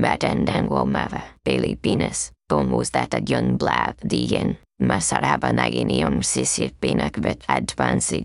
Matandang Womava, Pilipinas, kumusta yung blab diyan. Masarap na on sisipinakvet advanced.